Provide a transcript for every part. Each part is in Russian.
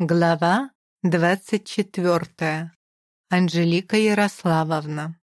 Глава двадцать четвертая. Анжелика Ярославовна.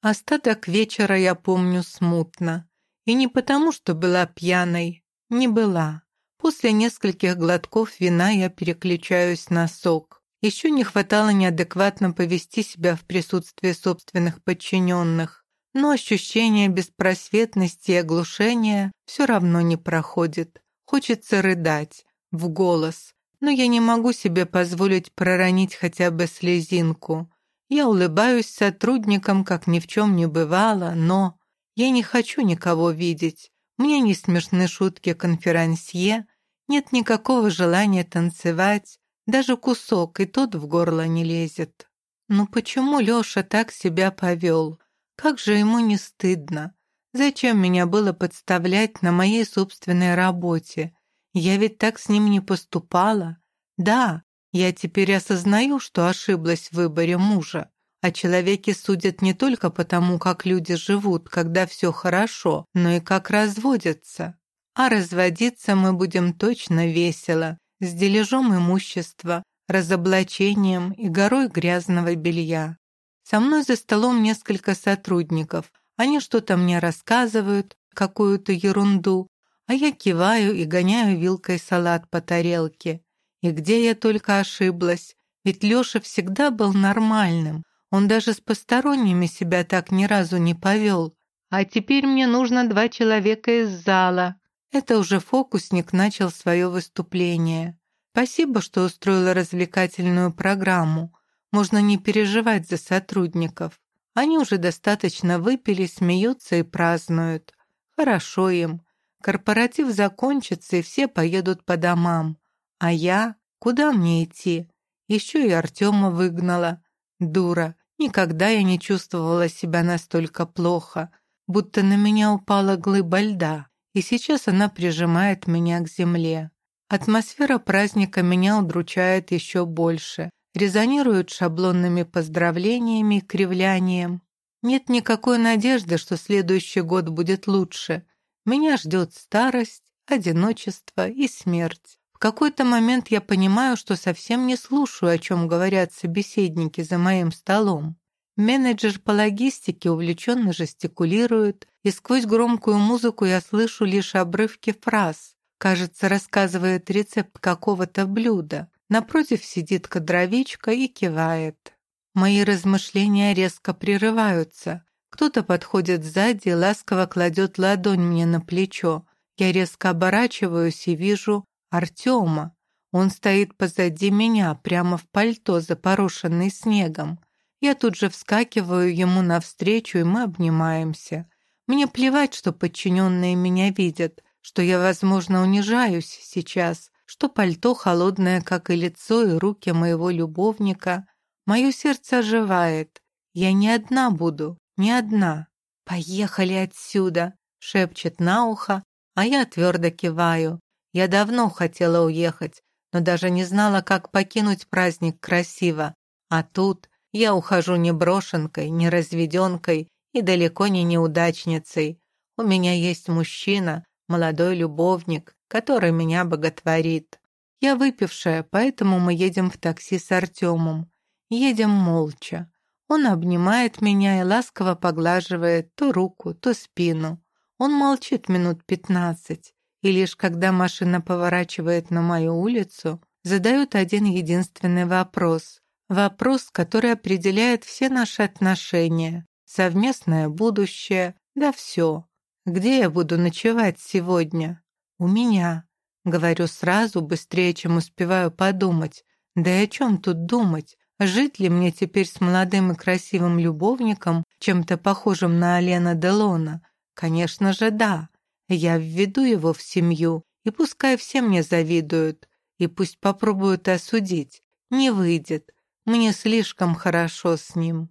Остаток вечера я помню смутно. И не потому, что была пьяной. Не была. После нескольких глотков вина я переключаюсь на сок. Еще не хватало неадекватно повести себя в присутствии собственных подчиненных. Но ощущение беспросветности и оглушения все равно не проходит. Хочется рыдать. В голос но я не могу себе позволить проронить хотя бы слезинку. Я улыбаюсь сотрудникам, как ни в чем не бывало, но я не хочу никого видеть. Мне не смешны шутки конферансье, нет никакого желания танцевать, даже кусок и тот в горло не лезет. Ну почему Лёша так себя повел? Как же ему не стыдно? Зачем меня было подставлять на моей собственной работе? Я ведь так с ним не поступала. Да, я теперь осознаю, что ошиблась в выборе мужа. А человеки судят не только потому, как люди живут, когда все хорошо, но и как разводятся. А разводиться мы будем точно весело, с дележом имущества, разоблачением и горой грязного белья. Со мной за столом несколько сотрудников. Они что-то мне рассказывают, какую-то ерунду, а я киваю и гоняю вилкой салат по тарелке. И где я только ошиблась, ведь Лёша всегда был нормальным, он даже с посторонними себя так ни разу не повел. А теперь мне нужно два человека из зала. Это уже фокусник начал свое выступление. Спасибо, что устроила развлекательную программу. Можно не переживать за сотрудников. Они уже достаточно выпили, смеются и празднуют. Хорошо им. Корпоратив закончится, и все поедут по домам. А я? Куда мне идти? Еще и Артема выгнала. Дура. Никогда я не чувствовала себя настолько плохо, будто на меня упала глыба льда, и сейчас она прижимает меня к земле. Атмосфера праздника меня удручает еще больше. Резонирует шаблонными поздравлениями и кривлянием. Нет никакой надежды, что следующий год будет лучше. Меня ждет старость, одиночество и смерть. Какой-то момент я понимаю, что совсем не слушаю, о чем говорят собеседники за моим столом. Менеджер по логистике увлеченно жестикулирует, и сквозь громкую музыку я слышу лишь обрывки фраз. Кажется, рассказывает рецепт какого-то блюда. Напротив сидит кадровичка и кивает. Мои размышления резко прерываются. Кто-то подходит сзади и ласково кладет ладонь мне на плечо. Я резко оборачиваюсь и вижу Артема. Он стоит позади меня, прямо в пальто, запорошенный снегом. Я тут же вскакиваю ему навстречу, и мы обнимаемся. Мне плевать, что подчиненные меня видят, что я, возможно, унижаюсь сейчас, что пальто холодное, как и лицо, и руки моего любовника. Мое сердце оживает. Я не одна буду, не одна. «Поехали отсюда!» — шепчет на ухо, а я твердо киваю. Я давно хотела уехать, но даже не знала, как покинуть праздник красиво. А тут я ухожу не брошенкой, не разведенкой и далеко не неудачницей. У меня есть мужчина, молодой любовник, который меня боготворит. Я выпившая, поэтому мы едем в такси с Артемом. Едем молча. Он обнимает меня и ласково поглаживает то руку, то спину. Он молчит минут пятнадцать, и лишь когда машина поворачивает на мою улицу, задает один единственный вопрос. Вопрос, который определяет все наши отношения, совместное будущее, да все. Где я буду ночевать сегодня? У меня. Говорю сразу, быстрее, чем успеваю подумать. Да и о чем тут думать? Жить ли мне теперь с молодым и красивым любовником, чем-то похожим на Алена Делона? Конечно же, да. Я введу его в семью, и пускай все мне завидуют, и пусть попробуют осудить. Не выйдет. Мне слишком хорошо с ним.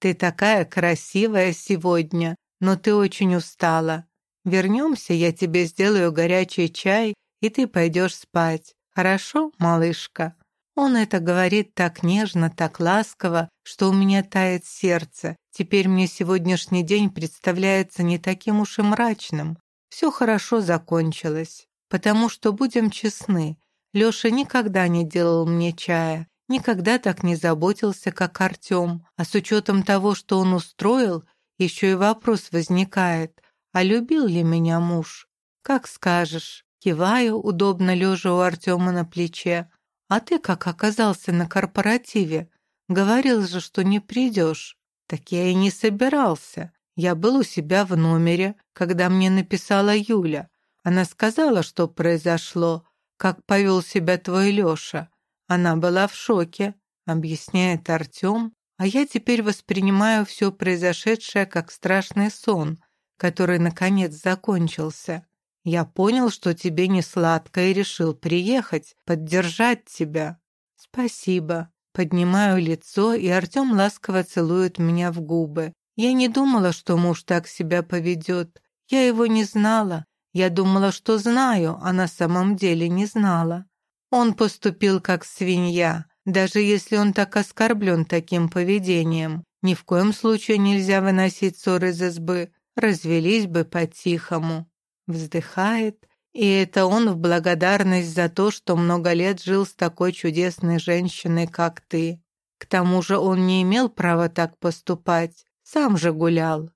Ты такая красивая сегодня, но ты очень устала. Вернемся, я тебе сделаю горячий чай, и ты пойдешь спать. Хорошо, малышка?» Он это говорит так нежно, так ласково, что у меня тает сердце. Теперь мне сегодняшний день представляется не таким уж и мрачным. Все хорошо закончилось. Потому что, будем честны, Лёша никогда не делал мне чая, никогда так не заботился, как Артём. А с учётом того, что он устроил, ещё и вопрос возникает, а любил ли меня муж? Как скажешь. Киваю, удобно лежа у Артема на плече. А ты как оказался на корпоративе? Говорил же, что не придешь. Так я и не собирался. Я был у себя в номере, когда мне написала Юля. Она сказала, что произошло, как повел себя твой Леша. Она была в шоке, объясняет Артем, а я теперь воспринимаю все произошедшее как страшный сон, который наконец закончился. Я понял, что тебе не сладко и решил приехать, поддержать тебя. Спасибо. Поднимаю лицо, и Артем ласково целует меня в губы. Я не думала, что муж так себя поведет. Я его не знала. Я думала, что знаю, а на самом деле не знала. Он поступил как свинья, даже если он так оскорблен таким поведением. Ни в коем случае нельзя выносить ссоры из избы. Развелись бы по-тихому вздыхает, и это он в благодарность за то, что много лет жил с такой чудесной женщиной, как ты. К тому же он не имел права так поступать, сам же гулял.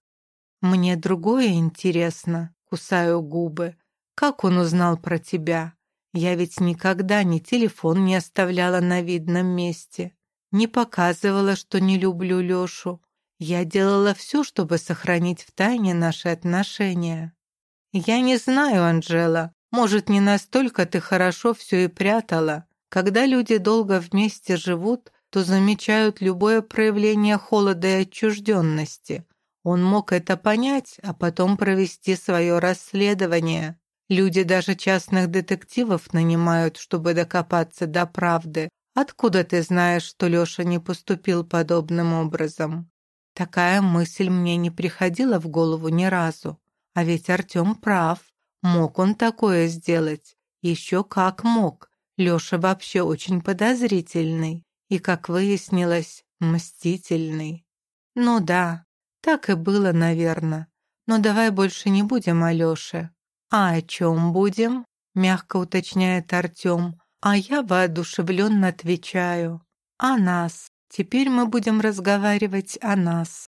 Мне другое интересно, кусаю губы. Как он узнал про тебя? Я ведь никогда ни телефон не оставляла на видном месте, не показывала, что не люблю Лёшу. Я делала все, чтобы сохранить в тайне наши отношения. «Я не знаю, Анжела. Может, не настолько ты хорошо все и прятала. Когда люди долго вместе живут, то замечают любое проявление холода и отчужденности. Он мог это понять, а потом провести свое расследование. Люди даже частных детективов нанимают, чтобы докопаться до правды. Откуда ты знаешь, что Леша не поступил подобным образом? Такая мысль мне не приходила в голову ни разу. А ведь Артем прав. Мог он такое сделать? Еще как мог. Леша вообще очень подозрительный. И, как выяснилось, мстительный. Ну да, так и было, наверное. Но давай больше не будем о Леше. А о чем будем? Мягко уточняет Артем. А я воодушевленно отвечаю. О нас. Теперь мы будем разговаривать о нас.